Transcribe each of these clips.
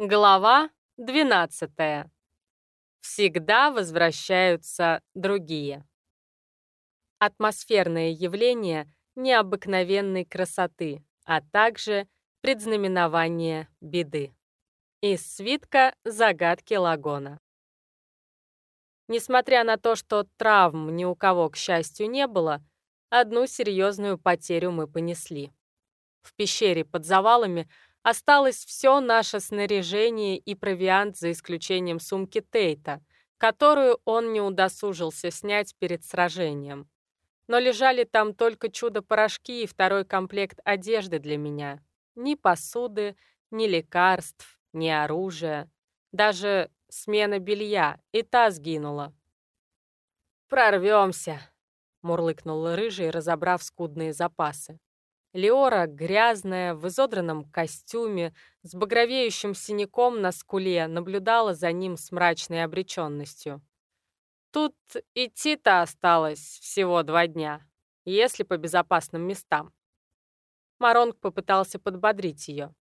Глава 12. Всегда возвращаются другие. Атмосферное явление необыкновенной красоты, а также предзнаменование беды. Из свитка «Загадки Лагона». Несмотря на то, что травм ни у кого, к счастью, не было, одну серьезную потерю мы понесли. В пещере под завалами – Осталось все наше снаряжение и провиант за исключением сумки Тейта, которую он не удосужился снять перед сражением. Но лежали там только чудо-порошки и второй комплект одежды для меня. Ни посуды, ни лекарств, ни оружия. Даже смена белья, и та сгинула. «Прорвемся», — мурлыкнул Рыжий, разобрав скудные запасы. Леора, грязная, в изодранном костюме, с багровеющим синяком на скуле, наблюдала за ним с мрачной обреченностью. Тут идти-то осталось всего два дня, если по безопасным местам. Маронг попытался подбодрить ее.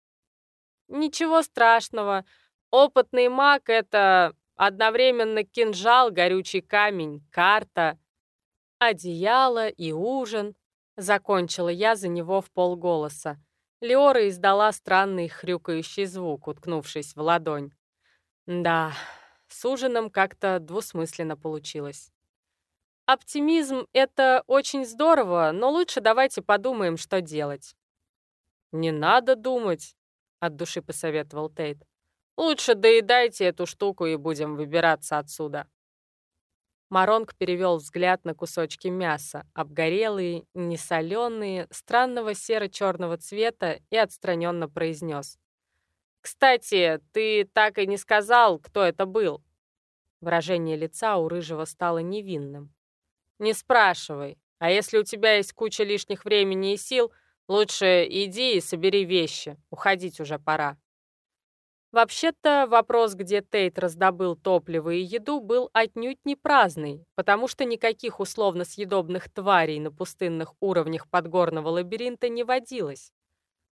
«Ничего страшного. Опытный маг — это одновременно кинжал, горючий камень, карта, одеяло и ужин. Закончила я за него в полголоса. Леора издала странный хрюкающий звук, уткнувшись в ладонь. Да, с ужином как-то двусмысленно получилось. Оптимизм — это очень здорово, но лучше давайте подумаем, что делать. «Не надо думать», — от души посоветовал Тейт. «Лучше доедайте эту штуку и будем выбираться отсюда». Маронг перевел взгляд на кусочки мяса, обгорелые, несоленые, странного серо-черного цвета и отстраненно произнес. «Кстати, ты так и не сказал, кто это был». Выражение лица у Рыжего стало невинным. «Не спрашивай, а если у тебя есть куча лишних времени и сил, лучше иди и собери вещи, уходить уже пора». Вообще-то вопрос, где Тейт раздобыл топливо и еду, был отнюдь не праздный, потому что никаких условно-съедобных тварей на пустынных уровнях подгорного лабиринта не водилось.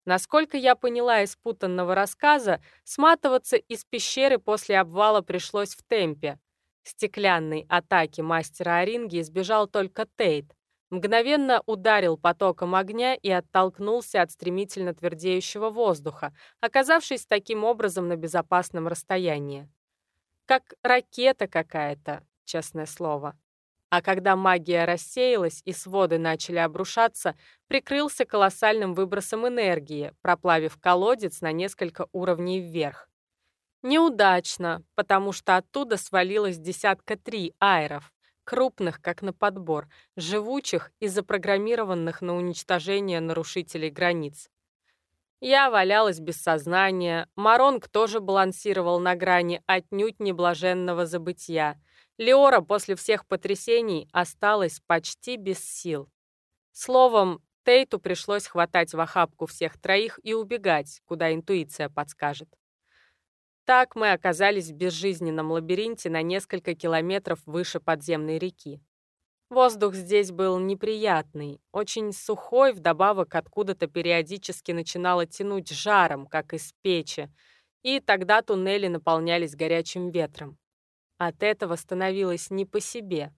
Насколько я поняла из путанного рассказа, сматываться из пещеры после обвала пришлось в темпе. Стеклянной атаки мастера Оринги избежал только Тейт, мгновенно ударил потоком огня и оттолкнулся от стремительно твердеющего воздуха, оказавшись таким образом на безопасном расстоянии. Как ракета какая-то, честное слово. А когда магия рассеялась и своды начали обрушаться, прикрылся колоссальным выбросом энергии, проплавив колодец на несколько уровней вверх. Неудачно, потому что оттуда свалилось десятка три айров, крупных, как на подбор, живучих и запрограммированных на уничтожение нарушителей границ. Я валялась без сознания, Маронг тоже балансировал на грани отнюдь неблаженного забытия. Леора после всех потрясений осталась почти без сил. Словом, Тейту пришлось хватать в охапку всех троих и убегать, куда интуиция подскажет. Так мы оказались в безжизненном лабиринте на несколько километров выше подземной реки. Воздух здесь был неприятный, очень сухой, вдобавок откуда-то периодически начинало тянуть жаром, как из печи, и тогда туннели наполнялись горячим ветром. От этого становилось не по себе.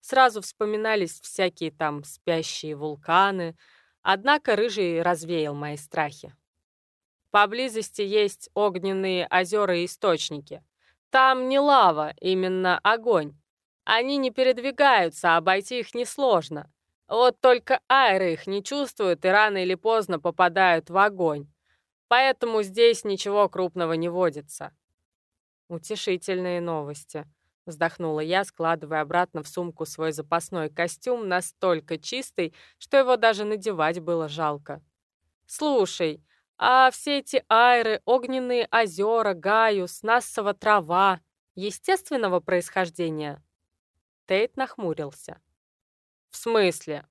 Сразу вспоминались всякие там спящие вулканы, однако Рыжий развеял мои страхи. Поблизости есть огненные озера и источники. Там не лава, именно огонь. Они не передвигаются, а обойти их несложно. Вот только айры их не чувствуют и рано или поздно попадают в огонь. Поэтому здесь ничего крупного не водится. Утешительные новости. Вздохнула я, складывая обратно в сумку свой запасной костюм, настолько чистый, что его даже надевать было жалко. «Слушай, а все эти айры, огненные озера, гаюс, нассова трава естественного происхождения? Тейт нахмурился. В смысле?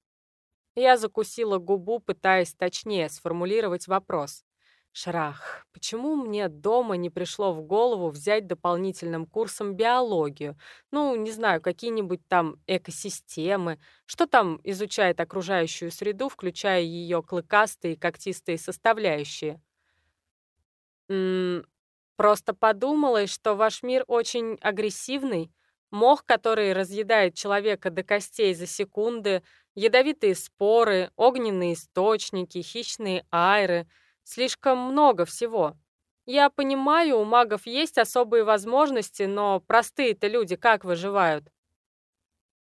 Я закусила губу, пытаясь точнее сформулировать вопрос. Шрах, почему мне дома не пришло в голову взять дополнительным курсом биологию? Ну, не знаю, какие-нибудь там экосистемы. Что там изучает окружающую среду, включая ее клыкастые и когтистые составляющие? М Просто подумалось, что ваш мир очень агрессивный. Мох, который разъедает человека до костей за секунды, ядовитые споры, огненные источники, хищные айры. Слишком много всего. Я понимаю, у магов есть особые возможности, но простые-то люди как выживают?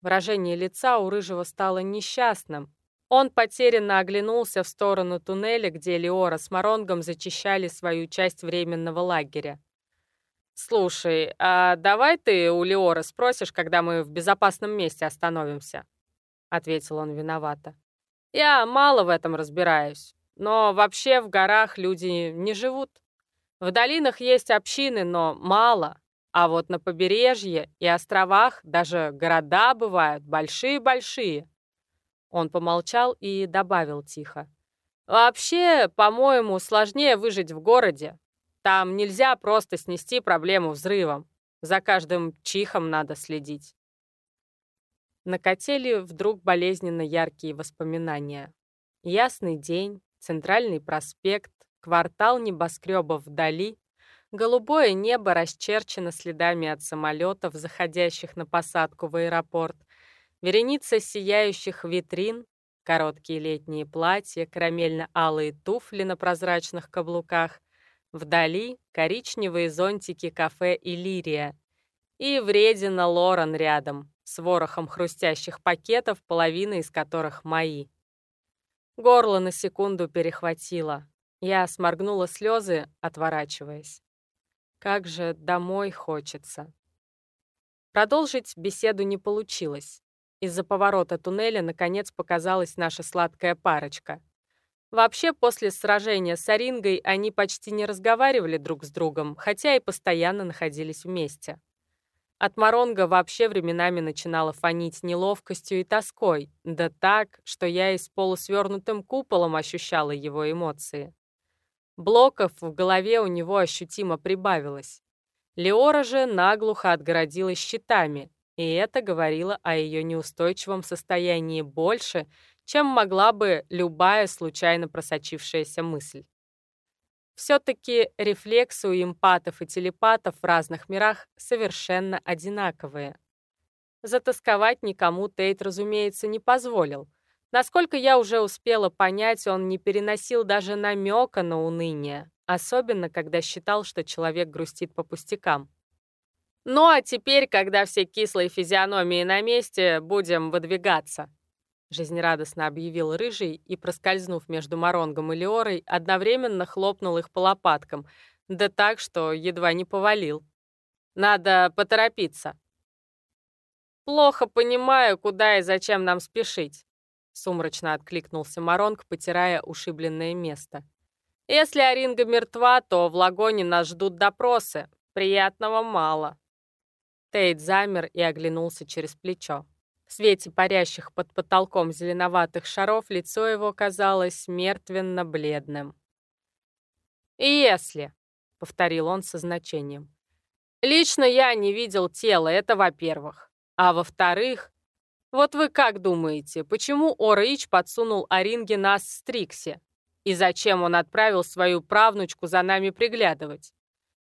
Выражение лица у Рыжего стало несчастным. Он потерянно оглянулся в сторону туннеля, где Леора с Моронгом зачищали свою часть временного лагеря. «Слушай, а давай ты у Леора спросишь, когда мы в безопасном месте остановимся?» — ответил он виновато. «Я мало в этом разбираюсь, но вообще в горах люди не живут. В долинах есть общины, но мало. А вот на побережье и островах даже города бывают большие-большие. Он помолчал и добавил тихо. Вообще, по-моему, сложнее выжить в городе. Там нельзя просто снести проблему взрывом. За каждым чихом надо следить. Накатили вдруг болезненно яркие воспоминания. Ясный день, центральный проспект, квартал небоскребов вдали, голубое небо расчерчено следами от самолетов, заходящих на посадку в аэропорт, вереница сияющих витрин, короткие летние платья, карамельно-алые туфли на прозрачных каблуках, вдали коричневые зонтики кафе «Иллирия» и вредина Лорен рядом, с ворохом хрустящих пакетов, половина из которых мои. Горло на секунду перехватило. Я сморгнула слезы, отворачиваясь. Как же домой хочется. Продолжить беседу не получилось. Из-за поворота туннеля наконец показалась наша сладкая парочка. Вообще, после сражения с Орингой они почти не разговаривали друг с другом, хотя и постоянно находились вместе. От Моронга вообще временами начинало фонить неловкостью и тоской, да так, что я и с полусвернутым куполом ощущала его эмоции. Блоков в голове у него ощутимо прибавилось. Леора же наглухо отгородилась щитами, и это говорило о ее неустойчивом состоянии больше, чем могла бы любая случайно просочившаяся мысль. Все-таки рефлексы у эмпатов и телепатов в разных мирах совершенно одинаковые. Затасковать никому Тейт, разумеется, не позволил, Насколько я уже успела понять, он не переносил даже намека на уныние, особенно когда считал, что человек грустит по пустякам. «Ну а теперь, когда все кислые физиономии на месте, будем выдвигаться», жизнерадостно объявил Рыжий и, проскользнув между Моронгом и Леорой, одновременно хлопнул их по лопаткам, да так, что едва не повалил. «Надо поторопиться». «Плохо понимаю, куда и зачем нам спешить», Сумрачно откликнулся Маронг, потирая ушибленное место. «Если Оринга мертва, то в лагоне нас ждут допросы. Приятного мало». Тейт замер и оглянулся через плечо. В свете парящих под потолком зеленоватых шаров лицо его казалось мертвенно-бледным. «Если», — повторил он со значением, — «лично я не видел тела, это во-первых. А во-вторых, вот вы как думаете, почему Орыч подсунул Оринге нас с Трикси? И зачем он отправил свою правнучку за нами приглядывать?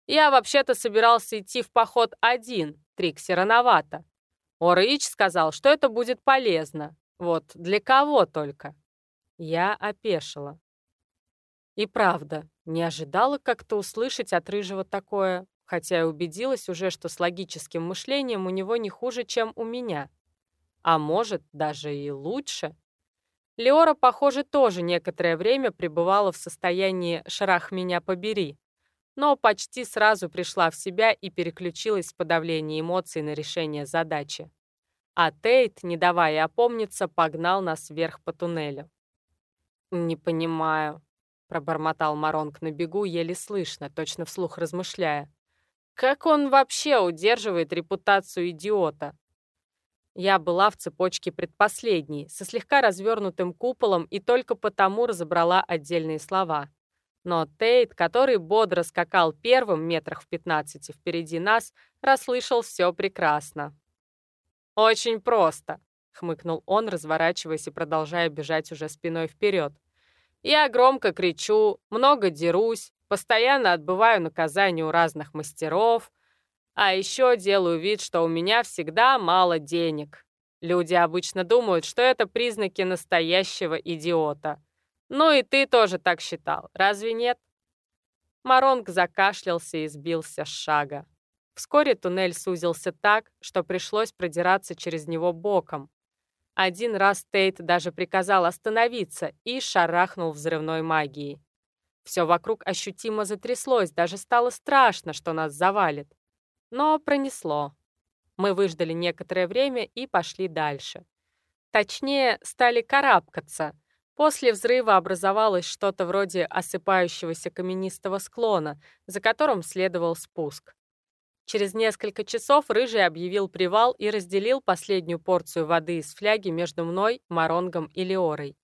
Я вообще-то собирался идти в поход один, Трикси рановато. Орыч сказал, что это будет полезно. Вот для кого только? Я опешила. И правда, не ожидала как-то услышать от Рыжего такое, хотя и убедилась уже, что с логическим мышлением у него не хуже, чем у меня. А может, даже и лучше. Леора, похоже, тоже некоторое время пребывала в состоянии «шрах меня побери», но почти сразу пришла в себя и переключилась с подавления эмоций на решение задачи. А Тейт, не давая опомниться, погнал нас вверх по туннелю. «Не понимаю», — пробормотал Маронг на бегу, еле слышно, точно вслух размышляя. «Как он вообще удерживает репутацию идиота? Я была в цепочке предпоследней, со слегка развернутым куполом и только потому разобрала отдельные слова. Но Тейт, который бодро скакал первым метрах в 15 впереди нас, расслышал все прекрасно. «Очень просто», — хмыкнул он, разворачиваясь и продолжая бежать уже спиной вперед. «Я громко кричу, много дерусь, Постоянно отбываю наказание у разных мастеров, а еще делаю вид, что у меня всегда мало денег. Люди обычно думают, что это признаки настоящего идиота. Ну и ты тоже так считал, разве нет? Маронг закашлялся и сбился с шага. Вскоре туннель сузился так, что пришлось продираться через него боком. Один раз Тейт даже приказал остановиться и шарахнул взрывной магией. Все вокруг ощутимо затряслось, даже стало страшно, что нас завалит. Но пронесло. Мы выждали некоторое время и пошли дальше. Точнее, стали карабкаться. После взрыва образовалось что-то вроде осыпающегося каменистого склона, за которым следовал спуск. Через несколько часов Рыжий объявил привал и разделил последнюю порцию воды из фляги между мной, Маронгом и Леорой.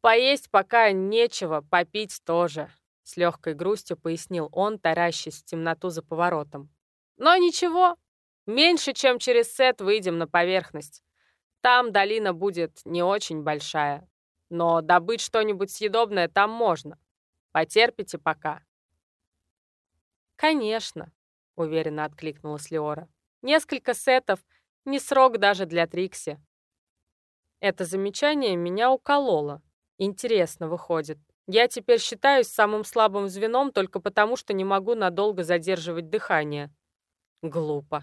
«Поесть пока нечего, попить тоже», — с легкой грустью пояснил он, таращась в темноту за поворотом. «Но ничего, меньше чем через сет выйдем на поверхность. Там долина будет не очень большая, но добыть что-нибудь съедобное там можно. Потерпите пока». «Конечно», — уверенно откликнулась Леора. «Несколько сетов — не срок даже для Трикси». Это замечание меня укололо. Интересно выходит. Я теперь считаюсь самым слабым звеном только потому, что не могу надолго задерживать дыхание. Глупо.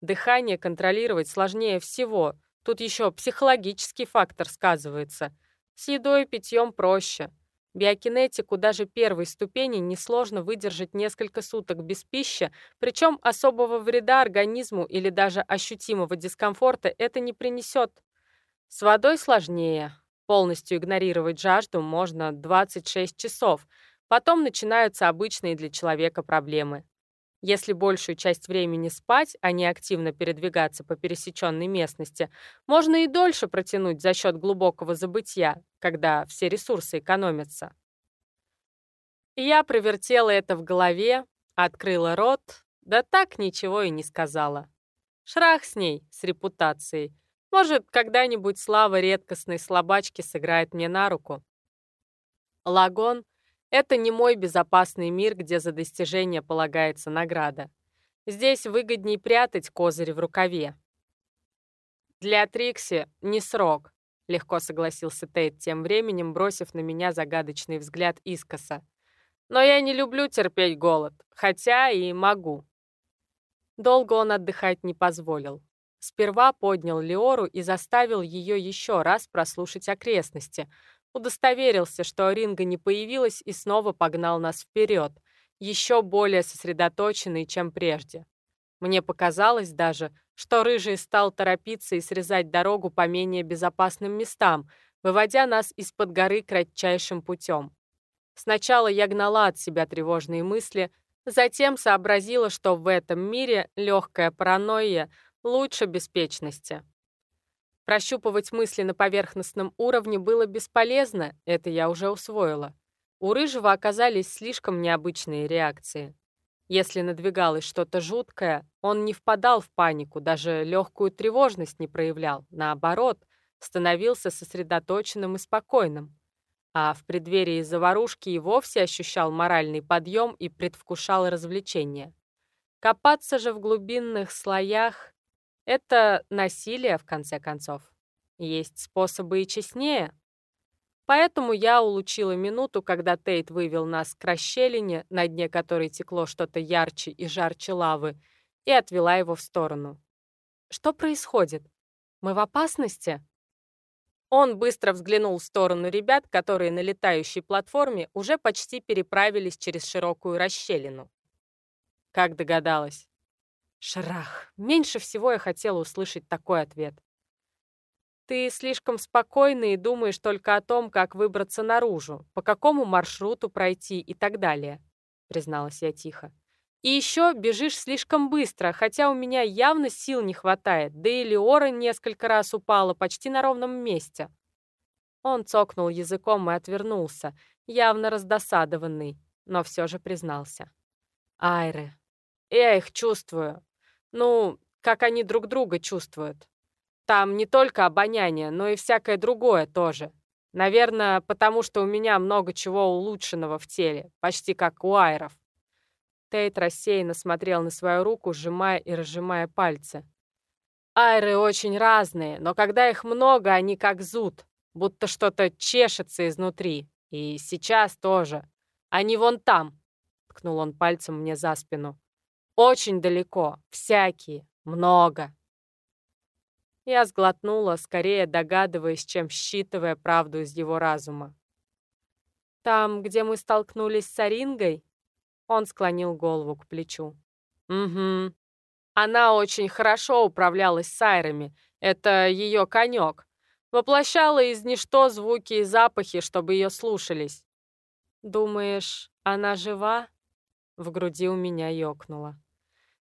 Дыхание контролировать сложнее всего. Тут еще психологический фактор сказывается. С едой и питьем проще. Биокинетику даже первой ступени несложно выдержать несколько суток без пищи, причем особого вреда организму или даже ощутимого дискомфорта это не принесет. С водой сложнее. Полностью игнорировать жажду можно 26 часов. Потом начинаются обычные для человека проблемы. Если большую часть времени спать, а не активно передвигаться по пересеченной местности, можно и дольше протянуть за счет глубокого забытия, когда все ресурсы экономятся. Я провертела это в голове, открыла рот, да так ничего и не сказала. Шрах с ней, с репутацией. Может, когда-нибудь слава редкостной слабачки сыграет мне на руку. Лагон это не мой безопасный мир, где за достижение полагается награда. Здесь выгодней прятать козырь в рукаве. Для Трикси не срок, легко согласился Тейт тем временем, бросив на меня загадочный взгляд искоса. Но я не люблю терпеть голод, хотя и могу. Долго он отдыхать не позволил. Сперва поднял Леору и заставил ее еще раз прослушать окрестности, Удостоверился, что Ринга не появилась и снова погнал нас вперед, еще более сосредоточенный, чем прежде. Мне показалось даже, что Рыжий стал торопиться и срезать дорогу по менее безопасным местам, выводя нас из-под горы кратчайшим путем. Сначала я гнала от себя тревожные мысли, затем сообразила, что в этом мире легкая паранойя лучше беспечности. Прощупывать мысли на поверхностном уровне было бесполезно, это я уже усвоила. У Рыжего оказались слишком необычные реакции. Если надвигалось что-то жуткое, он не впадал в панику, даже легкую тревожность не проявлял. Наоборот, становился сосредоточенным и спокойным. А в преддверии заварушки и вовсе ощущал моральный подъем и предвкушал развлечения. Копаться же в глубинных слоях это насилие, в конце концов. Есть способы и честнее. Поэтому я улучила минуту, когда Тейт вывел нас к расщелине, на дне которой текло что-то ярче и жарче лавы, и отвела его в сторону. «Что происходит? Мы в опасности?» Он быстро взглянул в сторону ребят, которые на летающей платформе уже почти переправились через широкую расщелину. Как догадалась. Шрах. Меньше всего я хотела услышать такой ответ. Ты слишком спокойный и думаешь только о том, как выбраться наружу, по какому маршруту пройти и так далее, призналась я тихо. И еще бежишь слишком быстро, хотя у меня явно сил не хватает, да и Леора несколько раз упала почти на ровном месте. Он цокнул языком и отвернулся, явно раздосадованный, но все же признался. Айры, я их чувствую. Ну, как они друг друга чувствуют. Там не только обоняние, но и всякое другое тоже. Наверное, потому что у меня много чего улучшенного в теле, почти как у айров. Тейт рассеянно смотрел на свою руку, сжимая и разжимая пальцы. Айры очень разные, но когда их много, они как зуд, будто что-то чешется изнутри. И сейчас тоже. Они вон там, ткнул он пальцем мне за спину. Очень далеко, всякие, много. Я сглотнула, скорее догадываясь, чем считывая правду из его разума. «Там, где мы столкнулись с Арингой?» Он склонил голову к плечу. «Угу. Она очень хорошо управлялась с айрами. Это ее конек. Воплощала из ничто звуки и запахи, чтобы ее слушались. «Думаешь, она жива?» В груди у меня ёкнуло.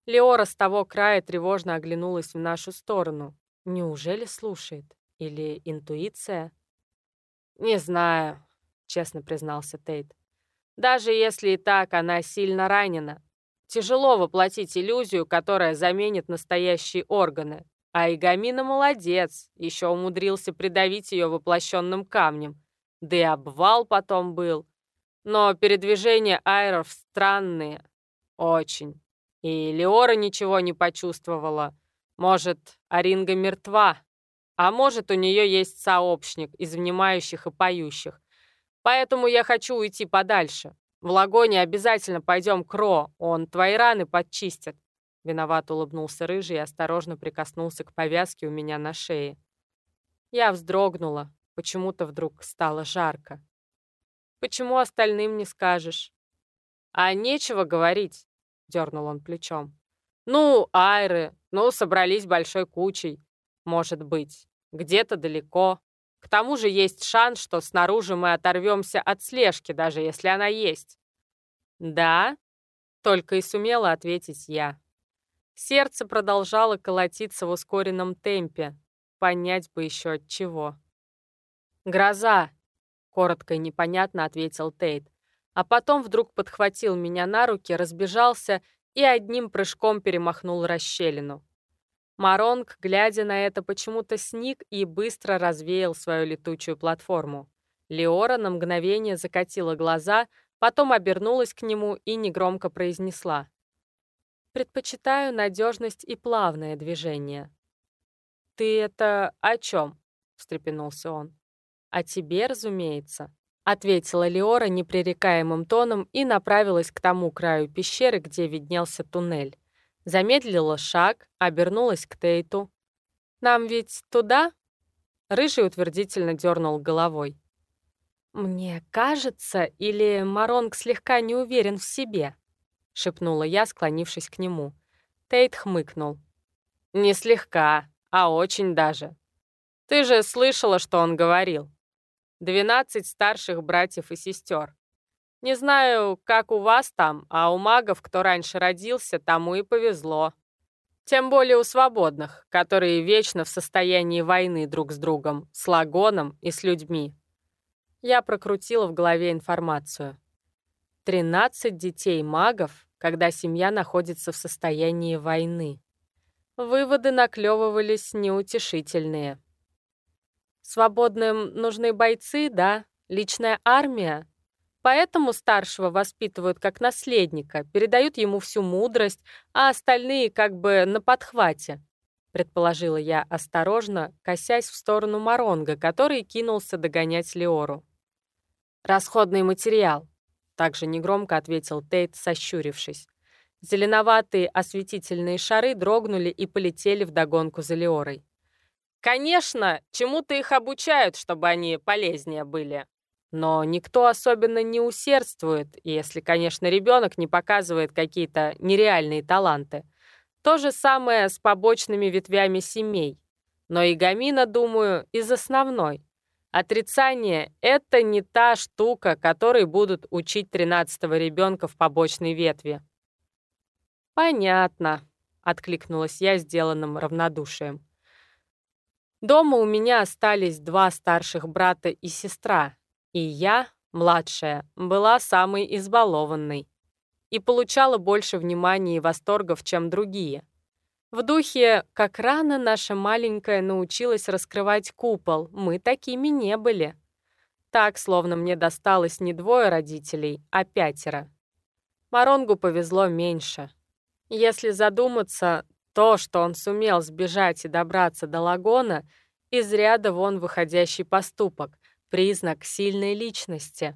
Леора с того края тревожно оглянулась в нашу сторону. Неужели слушает? Или интуиция? «Не знаю», — честно признался Тейт. «Даже если и так, она сильно ранена. Тяжело воплотить иллюзию, которая заменит настоящие органы. А Игамина молодец, еще умудрился придавить ее воплощенным камнем. Да и обвал потом был. Но передвижения айров странные. Очень. И Леора ничего не почувствовала. Может, Аринга мертва, а может, у нее есть сообщник из внимающих и поющих. Поэтому я хочу уйти подальше. В Лагоне обязательно пойдем к Ро, он твои раны подчистит. Виноват улыбнулся Рыжий и осторожно прикоснулся к повязке у меня на шее. Я вздрогнула, почему-то вдруг стало жарко. «Почему остальным не скажешь?» «А нечего говорить», — дернул он плечом. «Ну, айры, ну, собрались большой кучей. Может быть, где-то далеко. К тому же есть шанс, что снаружи мы оторвемся от слежки, даже если она есть. Да? Только и сумела ответить я. Сердце продолжало колотиться в ускоренном темпе. Понять бы еще от чего. «Гроза!» — коротко и непонятно ответил Тейт. А потом вдруг подхватил меня на руки, разбежался и одним прыжком перемахнул расщелину. Маронг, глядя на это, почему-то сник и быстро развеял свою летучую платформу. Леора на мгновение закатила глаза, потом обернулась к нему и негромко произнесла. «Предпочитаю надежность и плавное движение». «Ты это о чем?» — встрепенулся он. «О тебе, разумеется», — ответила Леора непререкаемым тоном и направилась к тому краю пещеры, где виднелся туннель. Замедлила шаг, обернулась к Тейту. «Нам ведь туда?» Рыжий утвердительно дернул головой. «Мне кажется, или Маронг слегка не уверен в себе?» — шепнула я, склонившись к нему. Тейт хмыкнул. «Не слегка, а очень даже. Ты же слышала, что он говорил. Двенадцать старших братьев и сестер. Не знаю, как у вас там, а у магов, кто раньше родился, тому и повезло. Тем более у свободных, которые вечно в состоянии войны друг с другом, с лагоном и с людьми. Я прокрутила в голове информацию. 13 детей магов, когда семья находится в состоянии войны. Выводы наклевывались неутешительные. Свободным нужны бойцы, да? Личная армия? Поэтому старшего воспитывают как наследника, передают ему всю мудрость, а остальные как бы на подхвате. Предположила я осторожно, косясь в сторону Маронга, который кинулся догонять Леору. «Расходный материал», — также негромко ответил Тейт, сощурившись. Зеленоватые осветительные шары дрогнули и полетели вдогонку за Леорой. «Конечно, чему-то их обучают, чтобы они полезнее были», но никто особенно не усердствует, если, конечно, ребенок не показывает какие-то нереальные таланты. То же самое с побочными ветвями семей. Но и Гамина, думаю, из основной. Отрицание — это не та штука, которой будут учить тринадцатого ребенка в побочной ветви. «Понятно», — откликнулась я сделанным равнодушием. Дома у меня остались два старших брата и сестра, и я, младшая, была самой избалованной и получала больше внимания и восторгов, чем другие. В духе «как рано наша маленькая научилась раскрывать купол, мы такими не были». Так, словно мне досталось не двое родителей, а пятеро. Маронгу повезло меньше. Если задуматься, то, что он сумел сбежать и добраться до Лагона, из ряда вон выходящий поступок, признак сильной личности,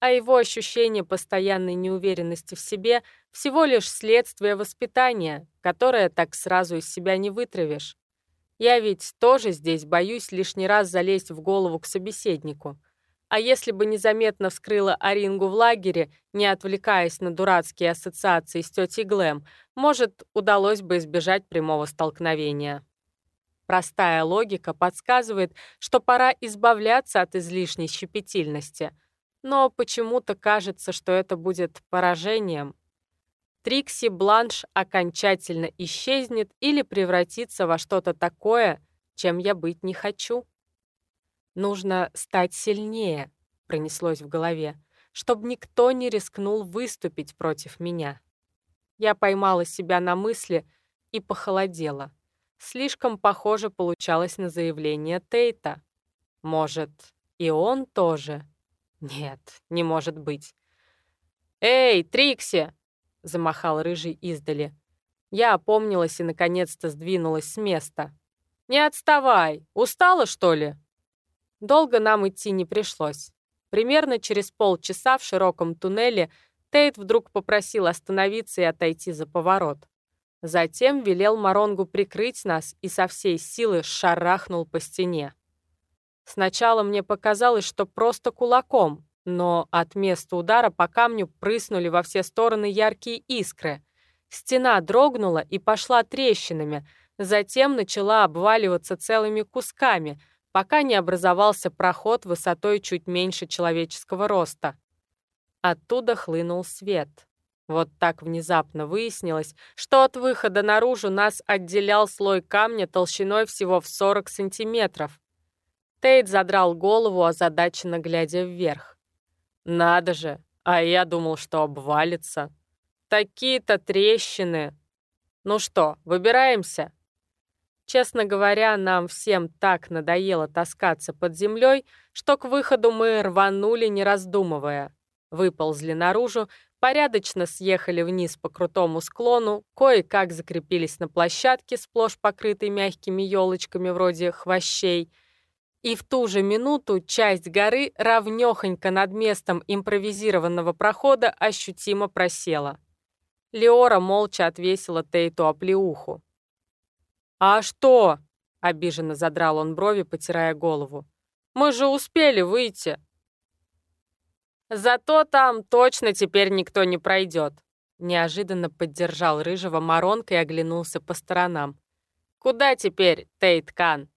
а его ощущение постоянной неуверенности в себе всего лишь следствие воспитания, которое так сразу из себя не вытравишь. Я ведь тоже здесь боюсь лишний раз залезть в голову к собеседнику. А если бы незаметно вскрыла Арингу в лагере, не отвлекаясь на дурацкие ассоциации с тетей Глэм, может, удалось бы избежать прямого столкновения. Простая логика подсказывает, что пора избавляться от излишней щепетильности. Но почему-то кажется, что это будет поражением. Трикси Бланш окончательно исчезнет или превратится во что-то такое, чем я быть не хочу. «Нужно стать сильнее», — пронеслось в голове, «чтобы никто не рискнул выступить против меня». Я поймала себя на мысли и похолодела. Слишком похоже получалось на заявление Тейта. Может, и он тоже? Нет, не может быть. «Эй, Трикси!» — замахал рыжий издали. Я опомнилась и, наконец-то, сдвинулась с места. «Не отставай! Устала, что ли?» Долго нам идти не пришлось. Примерно через полчаса в широком туннеле Тейт вдруг попросил остановиться и отойти за поворот. Затем велел Маронгу прикрыть нас и со всей силы шарахнул по стене. Сначала мне показалось, что просто кулаком, но от места удара по камню прыснули во все стороны яркие искры. Стена дрогнула и пошла трещинами, затем начала обваливаться целыми кусками — пока не образовался проход высотой чуть меньше человеческого роста. Оттуда хлынул свет. Вот так внезапно выяснилось, что от выхода наружу нас отделял слой камня толщиной всего в 40 сантиметров. Тейт задрал голову, озадаченно глядя вверх. «Надо же! А я думал, что обвалится. Такие-то трещины! Ну что, выбираемся?» Честно говоря, нам всем так надоело таскаться под землей, что к выходу мы рванули, не раздумывая. Выползли наружу, порядочно съехали вниз по крутому склону, кое-как закрепились на площадке, сплошь покрытой мягкими елочками вроде хвощей, и в ту же минуту часть горы равнёхонько над местом импровизированного прохода ощутимо просела. Леора молча отвесила Тейту оплеуху. «А что?» — обиженно задрал он брови, потирая голову. «Мы же успели выйти!» «Зато там точно теперь никто не пройдет!» Неожиданно поддержал рыжего Маронка и оглянулся по сторонам. «Куда теперь, Тейт Кан?»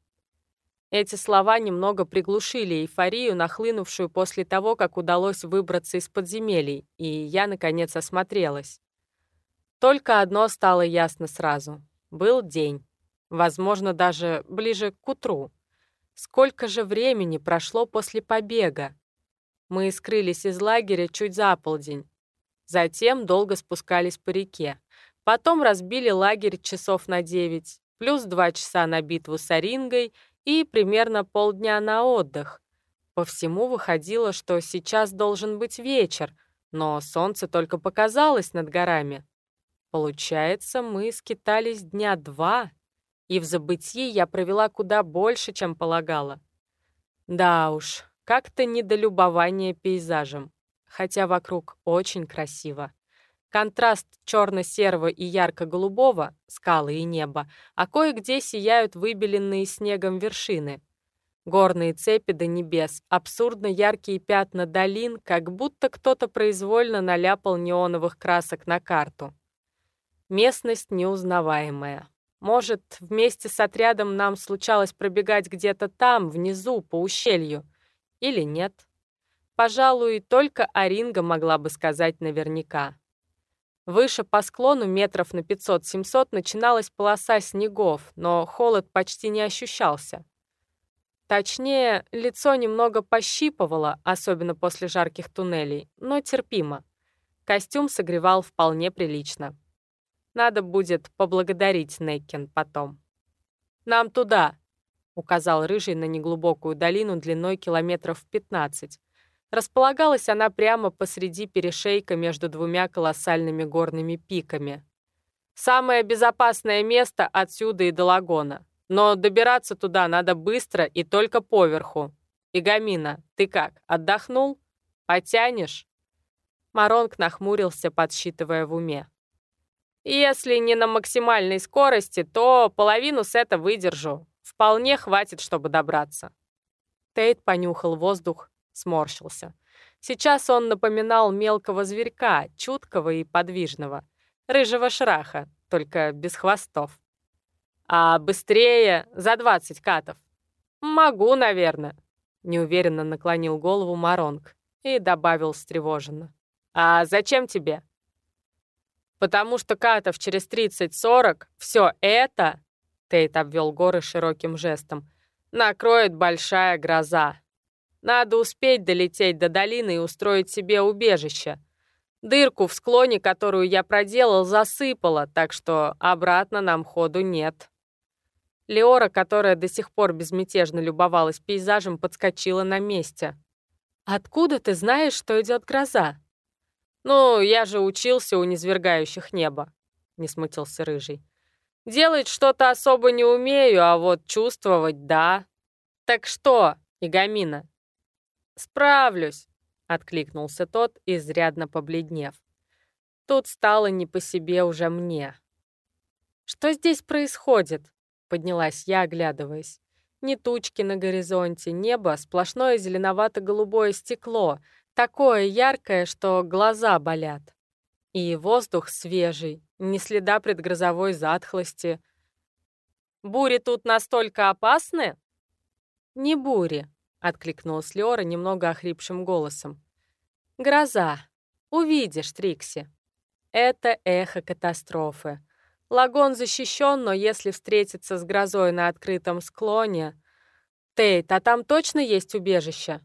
Эти слова немного приглушили эйфорию, нахлынувшую после того, как удалось выбраться из подземелий, и я, наконец, осмотрелась. Только одно стало ясно сразу. Был день. Возможно, даже ближе к утру. Сколько же времени прошло после побега? Мы скрылись из лагеря чуть за полдень. Затем долго спускались по реке. Потом разбили лагерь часов на девять, плюс два часа на битву с Орингой и примерно полдня на отдых. По всему выходило, что сейчас должен быть вечер, но солнце только показалось над горами. Получается, мы скитались дня два и в забытии я провела куда больше, чем полагала. Да уж, как-то недолюбование пейзажем, хотя вокруг очень красиво. Контраст черно-серого и ярко-голубого — скалы и небо, а кое-где сияют выбеленные снегом вершины. Горные цепи до небес, абсурдно яркие пятна долин, как будто кто-то произвольно наляпал неоновых красок на карту. Местность неузнаваемая. Может, вместе с отрядом нам случалось пробегать где-то там, внизу, по ущелью. Или нет. Пожалуй, только Аринга могла бы сказать наверняка. Выше по склону метров на 500-700 начиналась полоса снегов, но холод почти не ощущался. Точнее, лицо немного пощипывало, особенно после жарких туннелей, но терпимо. Костюм согревал вполне прилично. Надо будет поблагодарить Неккин потом. «Нам туда!» указал Рыжий на неглубокую долину длиной километров 15. Располагалась она прямо посреди перешейка между двумя колоссальными горными пиками. Самое безопасное место отсюда и до Лагона. Но добираться туда надо быстро и только поверху. Игамина, ты как, отдохнул? Потянешь?» Маронг нахмурился, подсчитывая в уме. «Если не на максимальной скорости, то половину сета выдержу. Вполне хватит, чтобы добраться». Тейт понюхал воздух, сморщился. Сейчас он напоминал мелкого зверька, чуткого и подвижного рыжего шраха, только без хвостов. А быстрее за 20 катов. Могу, наверное. Неуверенно наклонил голову Маронг и добавил встревоженно. А зачем тебе? Потому что катов через 30-40 все это, Тейт обвел горы широким жестом, накроет большая гроза. Надо успеть долететь до долины и устроить себе убежище. Дырку в склоне, которую я проделал, засыпало, так что обратно нам ходу нет. Леора, которая до сих пор безмятежно любовалась пейзажем, подскочила на месте. «Откуда ты знаешь, что идет гроза?» «Ну, я же учился у низвергающих неба», — не смутился Рыжий. «Делать что-то особо не умею, а вот чувствовать — да. Так что, Игамина?» «Справлюсь», — откликнулся тот, изрядно побледнев. Тут стало не по себе уже мне. «Что здесь происходит?» — поднялась я, оглядываясь. Ни тучки на горизонте, небо — сплошное зеленовато-голубое стекло, такое яркое, что глаза болят. И воздух свежий, ни следа предгрозовой затхлости. «Бури тут настолько опасны?» «Не бури», — откликнулась Леора немного охрипшим голосом. «Гроза. Увидишь, Трикси. Это эхо катастрофы. Лагон защищен, но если встретиться с грозой на открытом склоне... Тейт, а там точно есть убежище?»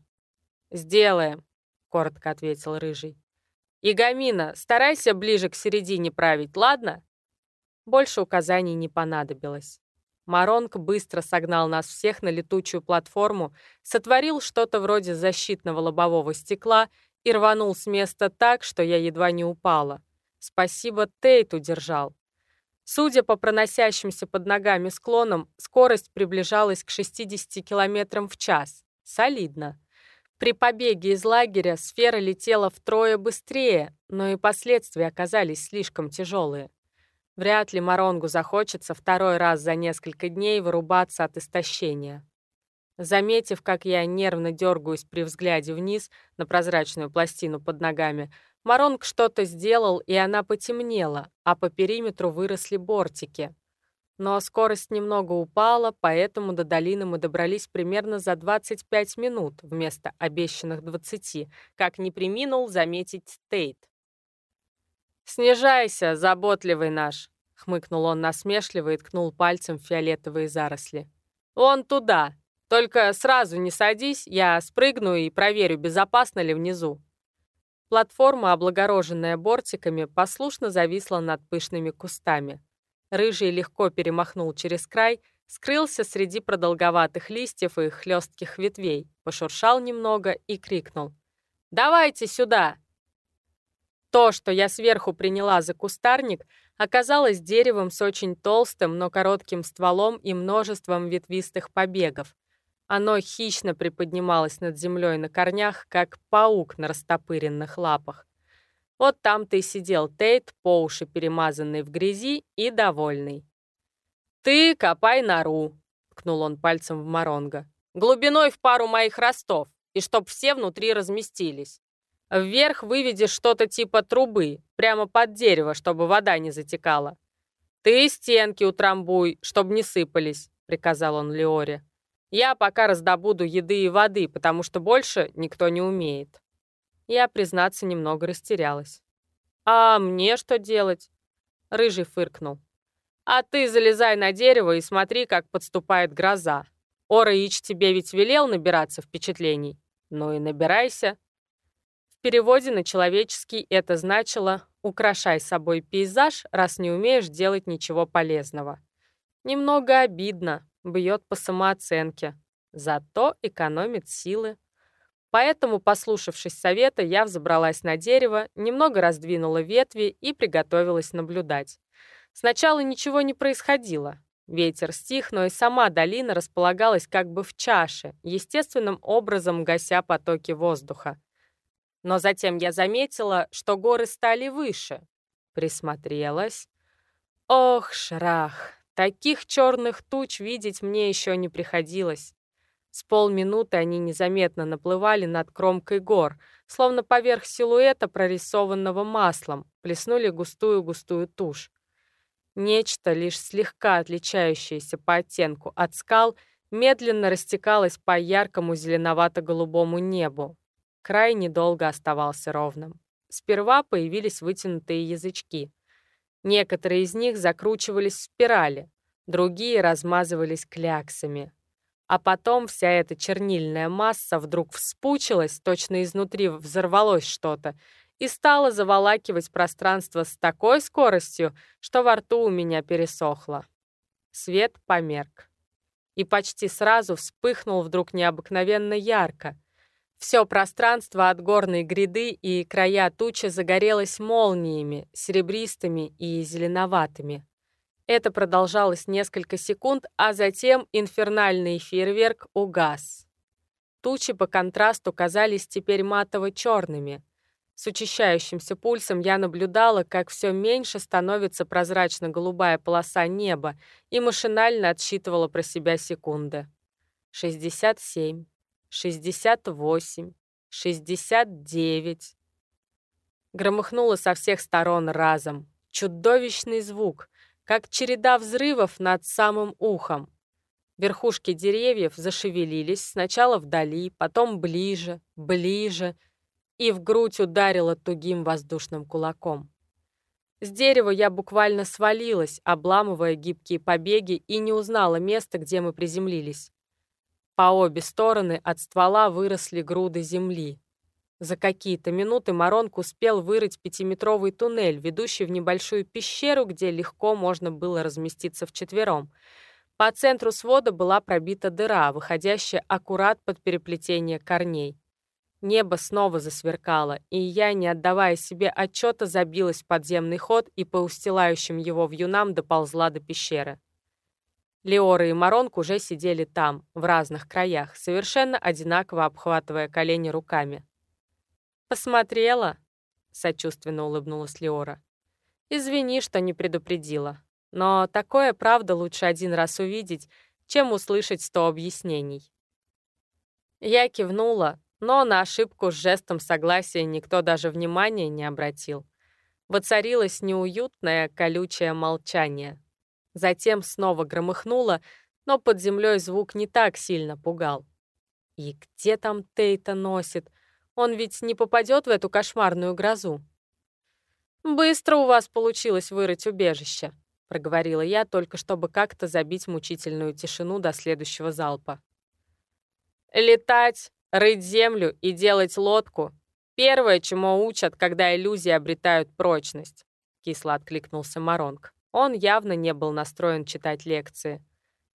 «Сделаем», — коротко ответил Рыжий. «Игамина, старайся ближе к середине править, ладно?» Больше указаний не понадобилось. Маронг быстро согнал нас всех на летучую платформу, сотворил что-то вроде защитного лобового стекла и рванул с места так, что я едва не упала. Спасибо, Тейт удержал. Судя по проносящимся под ногами склонам, скорость приближалась к 60 км в час. Солидно. При побеге из лагеря сфера летела втрое быстрее, но и последствия оказались слишком тяжелые. Вряд ли Маронгу захочется второй раз за несколько дней вырубаться от истощения. Заметив, как я нервно дергаюсь при взгляде вниз на прозрачную пластину под ногами, Маронг что-то сделал, и она потемнела, а по периметру выросли бортики. Но скорость немного упала, поэтому до долины мы добрались примерно за 25 минут вместо обещанных 20, как не приминул заметить Тейт. «Снижайся, заботливый наш!» — хмыкнул он насмешливо и ткнул пальцем в фиолетовые заросли. «Вон туда! Только сразу не садись, я спрыгну и проверю, безопасно ли внизу». Платформа, облагороженная бортиками, послушно зависла над пышными кустами. Рыжий легко перемахнул через край, скрылся среди продолговатых листьев и хлестких ветвей, пошуршал немного и крикнул. «Давайте сюда!» То, что я сверху приняла за кустарник, оказалось деревом с очень толстым, но коротким стволом и множеством ветвистых побегов. Оно хищно приподнималось над землей на корнях, как паук на растопыренных лапах. Вот там-то и сидел Тейт, по уши перемазанный в грязи и довольный. «Ты копай нору», — ткнул он пальцем в Моронга, «глубиной в пару моих ростов, и чтоб все внутри разместились. Вверх выведи что-то типа трубы, прямо под дерево, чтобы вода не затекала. Ты стенки утрамбуй, чтобы не сыпались, приказал он Леоре. Я пока раздобуду еды и воды, потому что больше никто не умеет. Я, признаться, немного растерялась. А мне что делать? Рыжий фыркнул. А ты залезай на дерево и смотри, как подступает гроза. Ора Ич тебе ведь велел набираться впечатлений. Ну и набирайся переводе на человеческий это значило «украшай собой пейзаж, раз не умеешь делать ничего полезного». Немного обидно, бьет по самооценке, зато экономит силы. Поэтому, послушавшись совета, я взобралась на дерево, немного раздвинула ветви и приготовилась наблюдать. Сначала ничего не происходило. Ветер стих, но и сама долина располагалась как бы в чаше, естественным образом гася потоки воздуха. Но затем я заметила, что горы стали выше. Присмотрелась. Ох, шрах, таких черных туч видеть мне еще не приходилось. С полминуты они незаметно наплывали над кромкой гор, словно поверх силуэта, прорисованного маслом, плеснули густую-густую тушь. Нечто, лишь слегка отличающееся по оттенку от скал, медленно растекалось по яркому зеленовато-голубому небу. Край недолго оставался ровным. Сперва появились вытянутые язычки. Некоторые из них закручивались в спирали, другие размазывались кляксами. А потом вся эта чернильная масса вдруг вспучилась, точно изнутри взорвалось что-то, и стала заволакивать пространство с такой скоростью, что во рту у меня пересохло. Свет померк. И почти сразу вспыхнул вдруг необыкновенно ярко. Все пространство от горной гряды и края тучи загорелось молниями, серебристыми и зеленоватыми. Это продолжалось несколько секунд, а затем инфернальный фейерверк угас. Тучи по контрасту казались теперь матово-черными — с учащающимся пульсом я наблюдала, как все меньше становится прозрачно-голубая полоса неба и машинально отсчитывала про себя секунды. 67, 68, 69. Громыхнуло со всех сторон разом. Чудовищный звук, как череда взрывов над самым ухом. Верхушки деревьев зашевелились сначала вдали, потом ближе, ближе — и в грудь ударила тугим воздушным кулаком. С дерева я буквально свалилась, обламывая гибкие побеги, и не узнала места, где мы приземлились. По обе стороны от ствола выросли груды земли. За какие-то минуты Маронк успел вырыть пятиметровый туннель, ведущий в небольшую пещеру, где легко можно было разместиться вчетвером. По центру свода была пробита дыра, выходящая аккурат под переплетение корней. Небо снова засверкало, и я, не отдавая себе отчета, забилась в подземный ход и по устилающим его вьюнам доползла до пещеры. Леора и Маронк уже сидели там, в разных краях, совершенно одинаково обхватывая колени руками. «Посмотрела?» — сочувственно улыбнулась Леора. «Извини, что не предупредила. Но такое, правда, лучше один раз увидеть, чем услышать сто объяснений». Я кивнула, но на ошибку с жестом согласия никто даже внимания не обратил. Воцарилось неуютное колючее молчание. Затем снова громыхнуло, но под землей звук не так сильно пугал. И где там Тейта носит? Он ведь не попадет в эту кошмарную грозу. «Быстро у вас получилось вырыть убежище», — проговорила я, только чтобы как-то забить мучительную тишину до следующего залпа. «Летать Рыть землю и делать лодку — первое, чему учат, когда иллюзии обретают прочность», — кисло откликнулся Маронг. Он явно не был настроен читать лекции.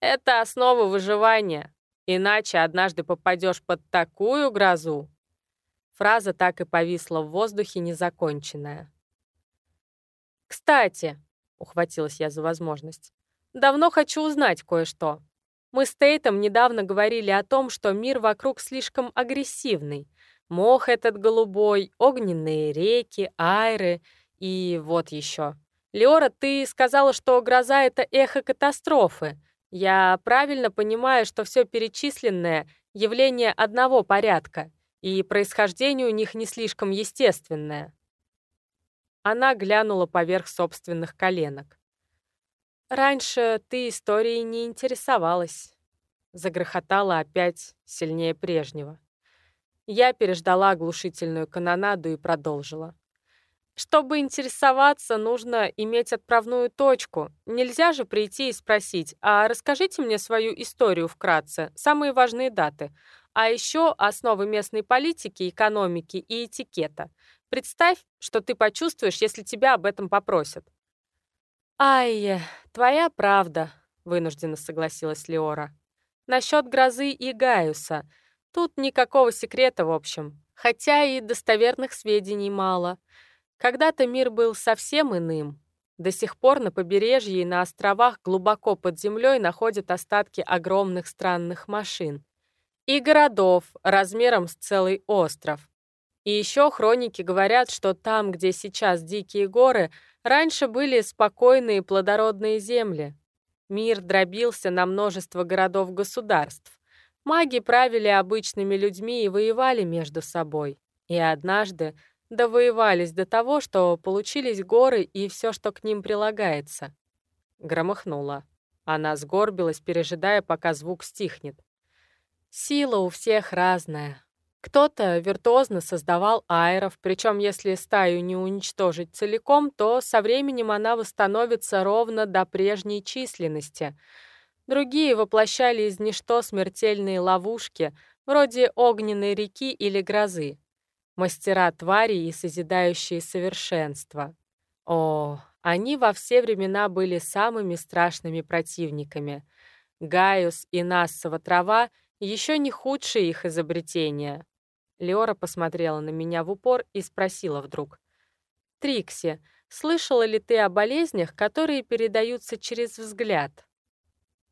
«Это основа выживания, иначе однажды попадешь под такую грозу». Фраза так и повисла в воздухе, незаконченная. «Кстати», — ухватилась я за возможность, «давно хочу узнать кое-что. Мы с Тейтом недавно говорили о том, что мир вокруг слишком агрессивный. Мох этот голубой, огненные реки, айры и вот еще. Леора, ты сказала, что гроза — это эхо катастрофы. Я правильно понимаю, что все перечисленное — явление одного порядка, и происхождение у них не слишком естественное. Она глянула поверх собственных коленок. «Раньше ты историей не интересовалась», — загрохотала опять сильнее прежнего. Я переждала оглушительную канонаду и продолжила. Чтобы интересоваться, нужно иметь отправную точку. Нельзя же прийти и спросить, а расскажите мне свою историю вкратце, самые важные даты, а еще основы местной политики, экономики и этикета. Представь, что ты почувствуешь, если тебя об этом попросят. «Ай, твоя правда», — вынужденно согласилась Леора. Насчет грозы и Гaiuса. Тут никакого секрета, в общем. Хотя и достоверных сведений мало. Когда-то мир был совсем иным. До сих пор на побережье и на островах глубоко под землей находят остатки огромных странных машин. И городов размером с целый остров. И еще хроники говорят, что там, где сейчас дикие горы, раньше были спокойные плодородные земли. Мир дробился на множество городов-государств. Маги правили обычными людьми и воевали между собой. И однажды довоевались до того, что получились горы и все, что к ним прилагается. Громыхнула. Она сгорбилась, пережидая, пока звук стихнет. Сила у всех разная. Кто-то виртуозно создавал аэров, причем если стаю не уничтожить целиком, то со временем она восстановится ровно до прежней численности. Другие воплощали из ничто смертельные ловушки, вроде огненной реки или грозы. Мастера тварей и созидающие совершенство. О, они во все времена были самыми страшными противниками. Гaius и Нассова трава — еще не худшие их изобретения. Леора посмотрела на меня в упор и спросила вдруг. «Трикси, слышала ли ты о болезнях, которые передаются через взгляд?»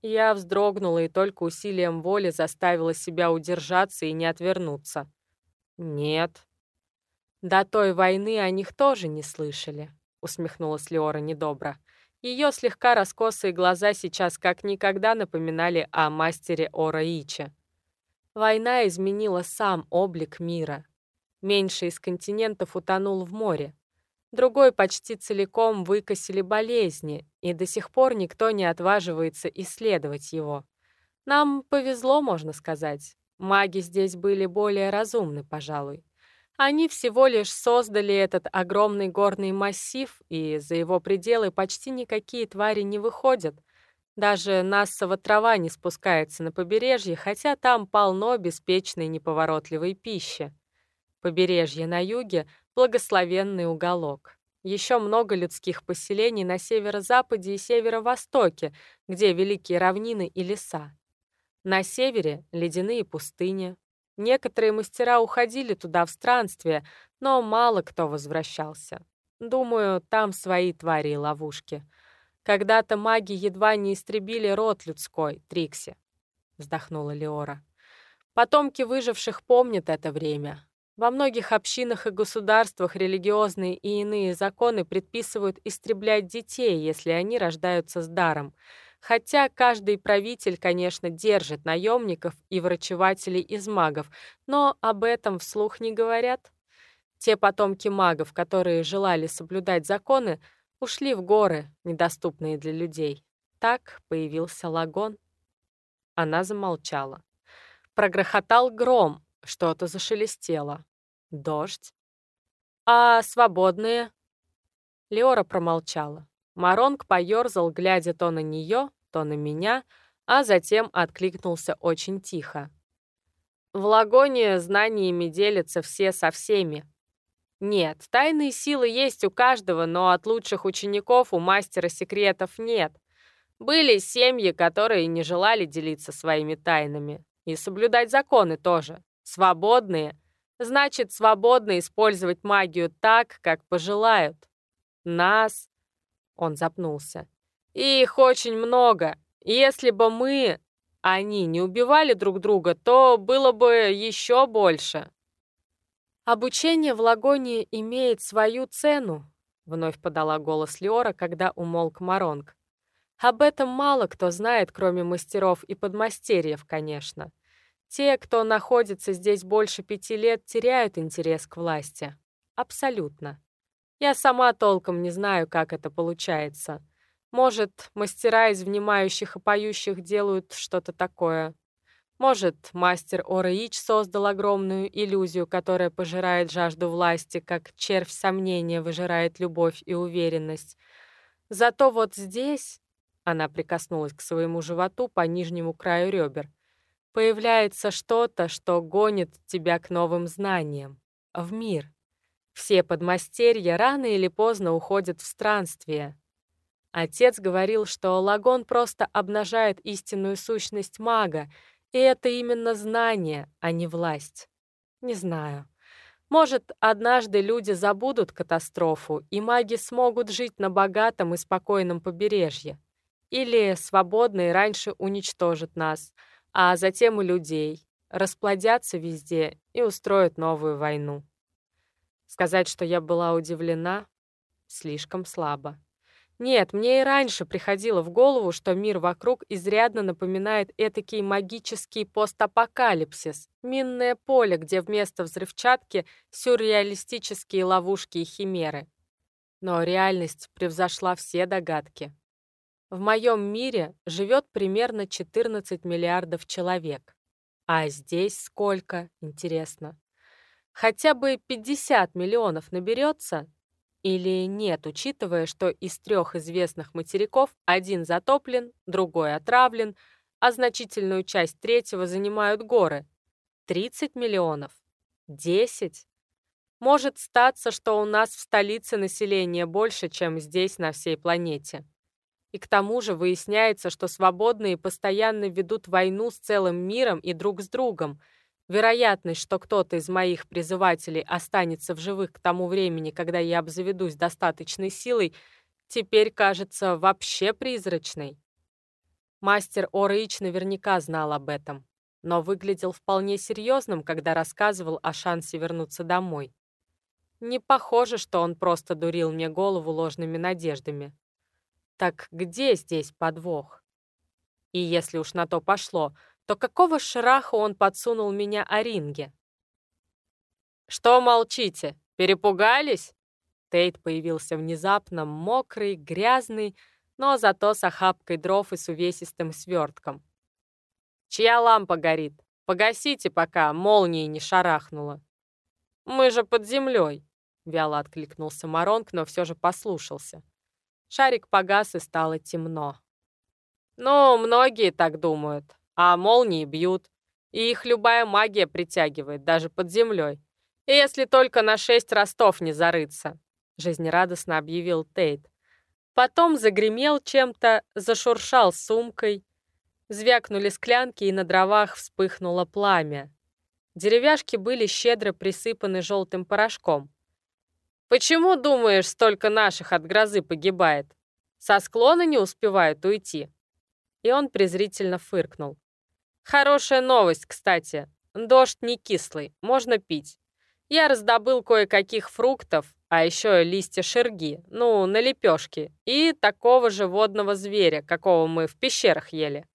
Я вздрогнула и только усилием воли заставила себя удержаться и не отвернуться. «Нет». «До той войны о них тоже не слышали», — усмехнулась Леора недобро. Ее слегка раскосые глаза сейчас как никогда напоминали о мастере Ора Иче. Война изменила сам облик мира. Меньший из континентов утонул в море. Другой почти целиком выкосили болезни, и до сих пор никто не отваживается исследовать его. Нам повезло, можно сказать. Маги здесь были более разумны, пожалуй. Они всего лишь создали этот огромный горный массив, и за его пределы почти никакие твари не выходят — даже нассова трава не спускается на побережье, хотя там полно беспечной неповоротливой пищи. Побережье на юге — благословенный уголок. Еще много людских поселений на северо-западе и северо-востоке, где великие равнины и леса. На севере — ледяные пустыни. Некоторые мастера уходили туда в странствие, но мало кто возвращался. Думаю, там свои твари и ловушки — когда-то маги едва не истребили род людской, Трикси, вздохнула Леора. Потомки выживших помнят это время. Во многих общинах и государствах религиозные и иные законы предписывают истреблять детей, если они рождаются с даром. Хотя каждый правитель, конечно, держит наемников и врачевателей из магов, но об этом вслух не говорят. Те потомки магов, которые желали соблюдать законы, ушли в горы, недоступные для людей. Так появился лагон. Она замолчала. Прогрохотал гром, что-то зашелестело. Дождь. «А свободные?» Леора промолчала. Маронг поёрзал, глядя то на нее, то на меня, а затем откликнулся очень тихо. «В Лагоне знаниями делятся все со всеми. Нет, тайные силы есть у каждого, но от лучших учеников у мастера секретов нет. Были семьи, которые не желали делиться своими тайнами. И соблюдать законы тоже. Свободные. Значит, свободно использовать магию так, как пожелают. Нас... Он запнулся. Их очень много. Если бы мы, они, не убивали друг друга, то было бы еще больше. «Обучение в Лагоне имеет свою цену», — вновь подала голос Леора, когда умолк Маронг. «Об этом мало кто знает, кроме мастеров и подмастерьев, конечно. Те, кто находится здесь больше пяти лет, теряют интерес к власти. Абсолютно. Я сама толком не знаю, как это получается. Может, мастера из внимающих и поющих делают что-то такое. Может, мастер Ораич создал огромную иллюзию, которая пожирает жажду власти, как червь сомнения выжирает любовь и уверенность. Зато вот здесь, она прикоснулась к своему животу по нижнему краю ребер, появляется что-то, что гонит тебя к новым знаниям, в мир. Все подмастерья рано или поздно уходят в странствие. Отец говорил, что лагон просто обнажает истинную сущность мага, и это именно знание, а не власть. Не знаю. Может, однажды люди забудут катастрофу, и маги смогут жить на богатом и спокойном побережье. Или свободные раньше уничтожат нас, а затем и людей, расплодятся везде и устроят новую войну. Сказать, что я была удивлена, слишком слабо. Нет, мне и раньше приходило в голову, что мир вокруг изрядно напоминает этакий магический постапокалипсис, минное поле, где вместо взрывчатки сюрреалистические ловушки и химеры. Но реальность превзошла все догадки. В моем мире живет примерно 14 миллиардов человек. А здесь сколько, интересно? Хотя бы 50 миллионов наберется, или нет, учитывая, что из трех известных материков один затоплен, другой отравлен, а значительную часть третьего занимают горы? 30 миллионов? 10? Может статься, что у нас в столице население больше, чем здесь на всей планете. И к тому же выясняется, что свободные постоянно ведут войну с целым миром и друг с другом – Вероятность, что кто-то из моих призывателей останется в живых к тому времени, когда я обзаведусь достаточной силой, теперь кажется вообще призрачной. Мастер Орыич наверняка знал об этом, но выглядел вполне серьезным, когда рассказывал о шансе вернуться домой. Не похоже, что он просто дурил мне голову ложными надеждами. Так где здесь подвох? И если уж на то пошло, то какого шраха он подсунул меня Оринге? «Что молчите? Перепугались?» Тейт появился внезапно, мокрый, грязный, но зато с охапкой дров и с увесистым свертком. «Чья лампа горит? Погасите, пока молнии не шарахнуло». «Мы же под землей», — вяло откликнулся Маронг, но все же послушался. Шарик погас и стало темно. «Ну, многие так думают а молнии бьют, и их любая магия притягивает, даже под землей. Если только на шесть ростов не зарыться», — жизнерадостно объявил Тейт. Потом загремел чем-то, зашуршал сумкой. Звякнули склянки, и на дровах вспыхнуло пламя. Деревяшки были щедро присыпаны желтым порошком. «Почему, думаешь, столько наших от грозы погибает? Со склона не успевают уйти?» И он презрительно фыркнул. Хорошая новость, кстати. Дождь не кислый, можно пить. Я раздобыл кое-каких фруктов, а еще листья шерги, ну, на лепешки, и такого же водного зверя, какого мы в пещерах ели.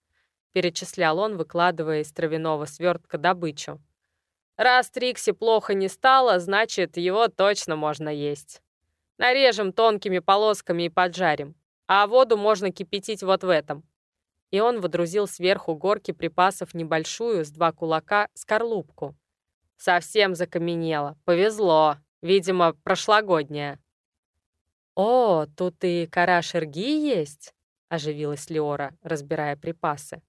Перечислял он, выкладывая из травяного свертка добычу. Раз Трикси плохо не стало, значит, его точно можно есть. Нарежем тонкими полосками и поджарим. А воду можно кипятить вот в этом и он водрузил сверху горки припасов небольшую, с два кулака, скорлупку. Совсем закаменело. Повезло. Видимо, прошлогодняя. «О, тут и кора шерги есть?» — оживилась Леора, разбирая припасы.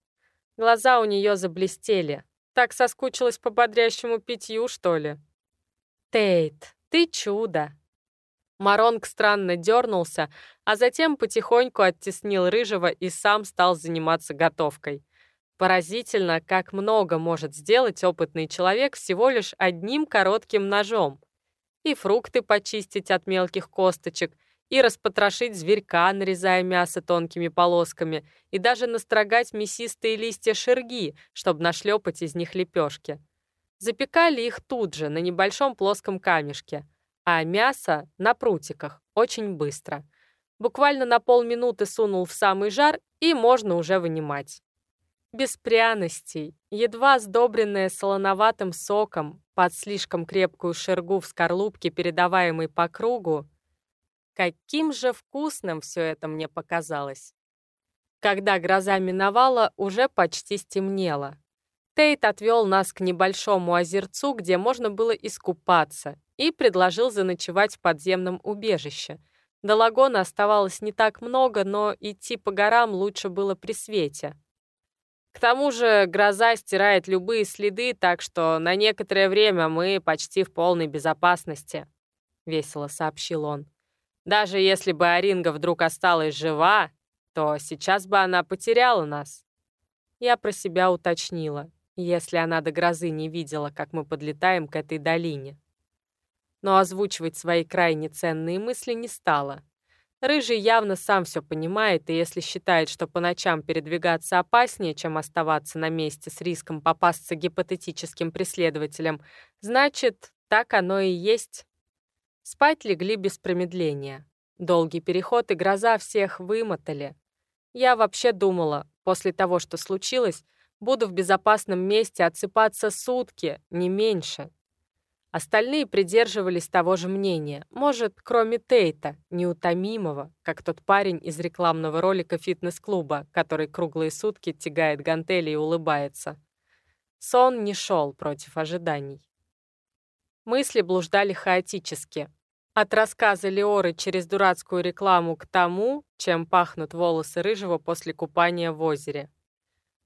Глаза у нее заблестели. Так соскучилась по бодрящему питью, что ли? «Тейт, ты чудо!» Маронг странно дернулся, а затем потихоньку оттеснил рыжего и сам стал заниматься готовкой. Поразительно, как много может сделать опытный человек всего лишь одним коротким ножом. И фрукты почистить от мелких косточек, и распотрошить зверька, нарезая мясо тонкими полосками, и даже настрогать мясистые листья шерги, чтобы нашлепать из них лепешки. Запекали их тут же, на небольшом плоском камешке — а мясо на прутиках очень быстро. Буквально на полминуты сунул в самый жар, и можно уже вынимать. Без пряностей, едва сдобренное солоноватым соком под слишком крепкую шергу в скорлупке, передаваемой по кругу, каким же вкусным все это мне показалось. Когда гроза миновала, уже почти стемнело. Тейт отвел нас к небольшому озерцу, где можно было искупаться, и предложил заночевать в подземном убежище. До лагона оставалось не так много, но идти по горам лучше было при свете. К тому же гроза стирает любые следы, так что на некоторое время мы почти в полной безопасности», — весело сообщил он. Даже если бы Аринга вдруг осталась жива, то сейчас бы она потеряла нас. Я про себя уточнила, если она до грозы не видела, как мы подлетаем к этой долине. Но озвучивать свои крайне ценные мысли не стала. Рыжий явно сам все понимает, и если считает, что по ночам передвигаться опаснее, чем оставаться на месте с риском попасться гипотетическим преследователям, значит, так оно и есть. Спать легли без промедления. Долгий переход и гроза всех вымотали. Я вообще думала, после того, что случилось, буду в безопасном месте отсыпаться сутки, не меньше. Остальные придерживались того же мнения. Может, кроме Тейта, неутомимого, как тот парень из рекламного ролика фитнес-клуба, который круглые сутки тягает гантели и улыбается. Сон не шел против ожиданий. Мысли блуждали хаотически. От рассказа Леоры через дурацкую рекламу к тому, чем пахнут волосы рыжего после купания в озере.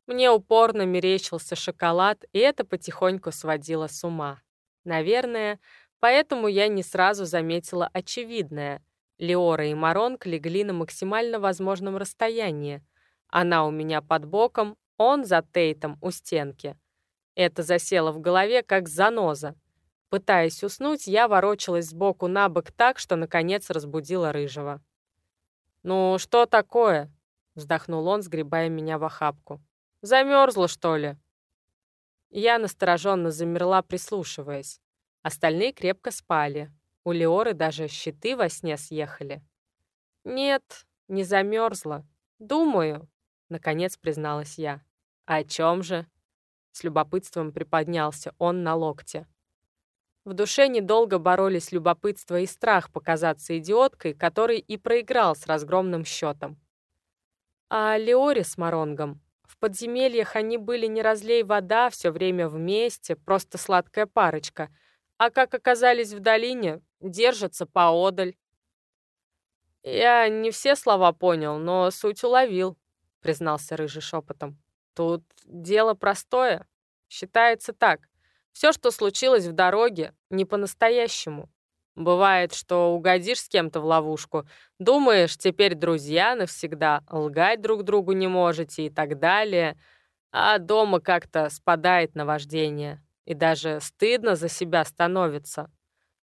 Мне упорно мерещился шоколад, и это потихоньку сводило с ума. Наверное, поэтому я не сразу заметила очевидное. Леора и Маронг легли на максимально возможном расстоянии. Она у меня под боком, он за Тейтом у стенки. Это засело в голове, как заноза. Пытаясь уснуть, я ворочалась сбоку на бок так, что, наконец, разбудила Рыжего. «Ну, что такое?» — вздохнул он, сгребая меня в охапку. «Замерзла, что ли?» Я настороженно замерла, прислушиваясь. Остальные крепко спали. У Леоры даже щиты во сне съехали. «Нет, не замерзла. Думаю», — наконец призналась я. «О чем же?» С любопытством приподнялся он на локте. В душе недолго боролись любопытство и страх показаться идиоткой, который и проиграл с разгромным счетом. А Леоре с Маронгом в подземельях они были не разлей вода, все время вместе, просто сладкая парочка. А как оказались в долине, держатся поодаль. «Я не все слова понял, но суть уловил», — признался Рыжий шепотом. «Тут дело простое. Считается так. Все, что случилось в дороге, не по-настоящему. Бывает, что угодишь с кем-то в ловушку, думаешь, теперь друзья навсегда, лгать друг другу не можете и так далее, а дома как-то спадает наваждение, и даже стыдно за себя становится.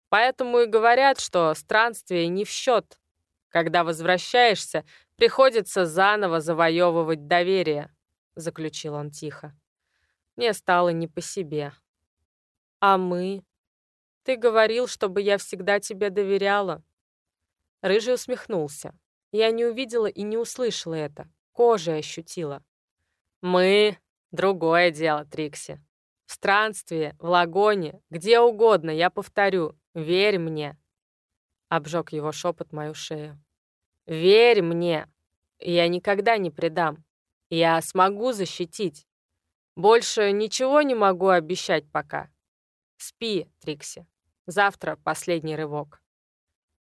Поэтому и говорят, что странствие не в счет. Когда возвращаешься, приходится заново завоевывать доверие, заключил он тихо. Мне стало не по себе. А мы? Ты говорил, чтобы я всегда тебе доверяла». Рыжий усмехнулся. Я не увидела и не услышала это. Кожей ощутила. «Мы — другое дело, Трикси. В странстве, в лагоне, где угодно, я повторю, верь мне». Обжег его шепот мою шею. «Верь мне! Я никогда не предам. Я смогу защитить. Больше ничего не могу обещать пока. Спи, Трикси. Завтра последний рывок.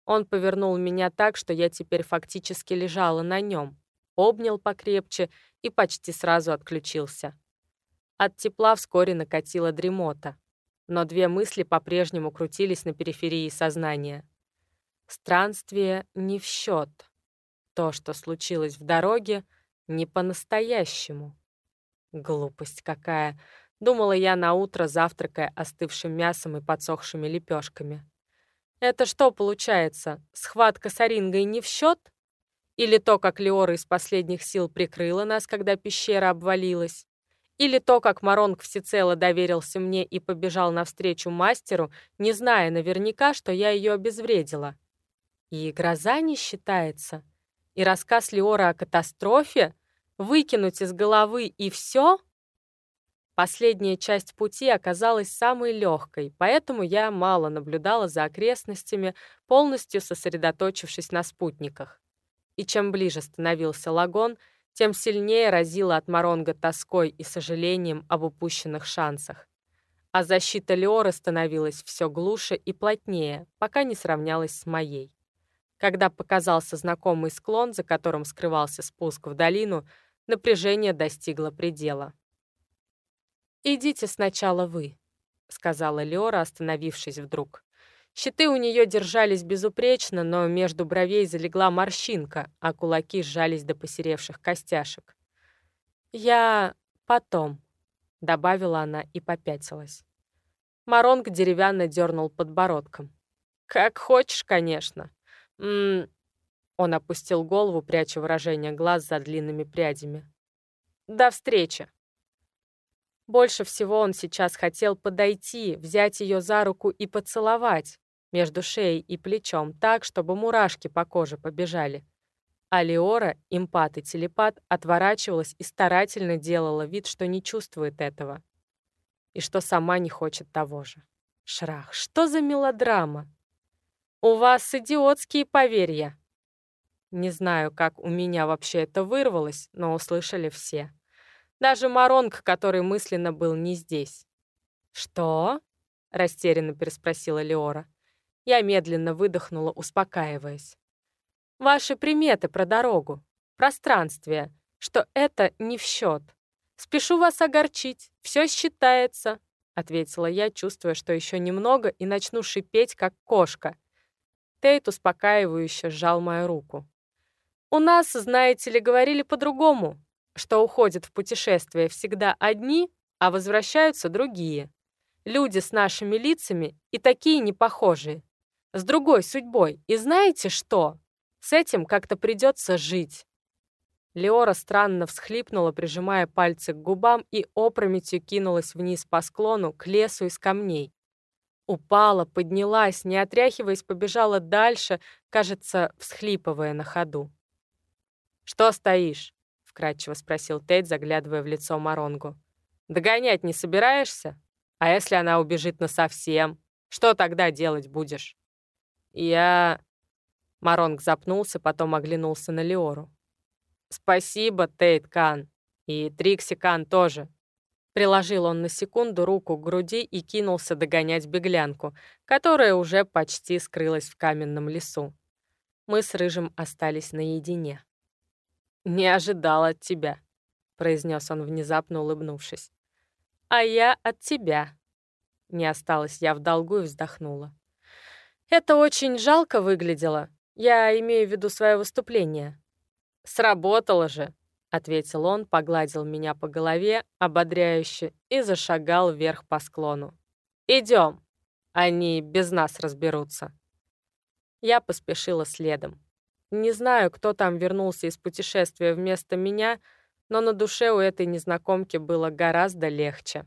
Он повернул меня так, что я теперь фактически лежала на нем, обнял покрепче и почти сразу отключился. От тепла вскоре накатила дремота, но две мысли по-прежнему крутились на периферии сознания. Странствие не в счет. То, что случилось в дороге, не по-настоящему. Глупость какая. Думала я на утро, завтракая остывшим мясом и подсохшими лепешками. Это что получается? Схватка с Орингой не в счет? Или то, как Леора из последних сил прикрыла нас, когда пещера обвалилась? Или то, как Маронг всецело доверился мне и побежал навстречу мастеру, не зная наверняка, что я ее обезвредила? И гроза не считается? И рассказ Леора о катастрофе? Выкинуть из головы и все? Последняя часть пути оказалась самой легкой, поэтому я мало наблюдала за окрестностями, полностью сосредоточившись на спутниках. И чем ближе становился лагон, тем сильнее разило от Моронга тоской и сожалением об упущенных шансах. А защита Леоры становилась все глуше и плотнее, пока не сравнялась с моей. Когда показался знакомый склон, за которым скрывался спуск в долину, напряжение достигло предела. «Идите сначала вы», — сказала Леора, остановившись вдруг. Щиты у нее держались безупречно, но между бровей залегла морщинка, а кулаки сжались до посеревших костяшек. «Я потом», — добавила она и попятилась. Маронг деревянно дернул подбородком. «Как хочешь, конечно. М -м -м. Он опустил голову, пряча выражение глаз за длинными прядями. «До встречи!» Больше всего он сейчас хотел подойти, взять ее за руку и поцеловать между шеей и плечом так, чтобы мурашки по коже побежали. А Леора, импат и телепат, отворачивалась и старательно делала вид, что не чувствует этого. И что сама не хочет того же. Шрах, что за мелодрама? У вас идиотские поверья. Не знаю, как у меня вообще это вырвалось, но услышали все. Даже Маронг, который мысленно был не здесь. «Что?» — растерянно переспросила Леора. Я медленно выдохнула, успокаиваясь. «Ваши приметы про дорогу, пространствие, что это не в счет. Спешу вас огорчить, все считается», — ответила я, чувствуя, что еще немного и начну шипеть, как кошка. Тейт успокаивающе сжал мою руку. «У нас, знаете ли, говорили по-другому что уходят в путешествие всегда одни, а возвращаются другие. Люди с нашими лицами и такие непохожие. С другой судьбой. И знаете что? С этим как-то придется жить. Леора странно всхлипнула, прижимая пальцы к губам, и опрометью кинулась вниз по склону к лесу из камней. Упала, поднялась, не отряхиваясь, побежала дальше, кажется, всхлипывая на ходу. «Что стоишь?» — вкратчиво спросил Тейт, заглядывая в лицо Маронгу. «Догонять не собираешься? А если она убежит насовсем? Что тогда делать будешь?» «Я...» Маронг запнулся, потом оглянулся на Леору. «Спасибо, Тейт Кан. И Трикси Кан тоже». Приложил он на секунду руку к груди и кинулся догонять беглянку, которая уже почти скрылась в каменном лесу. Мы с Рыжим остались наедине. «Не ожидал от тебя», — произнес он, внезапно улыбнувшись. «А я от тебя». Не осталась я в долгу и вздохнула. «Это очень жалко выглядело. Я имею в виду свое выступление». «Сработало же», — ответил он, погладил меня по голове, ободряюще, и зашагал вверх по склону. «Идем. Они без нас разберутся». Я поспешила следом. Не знаю, кто там вернулся из путешествия вместо меня, но на душе у этой незнакомки было гораздо легче.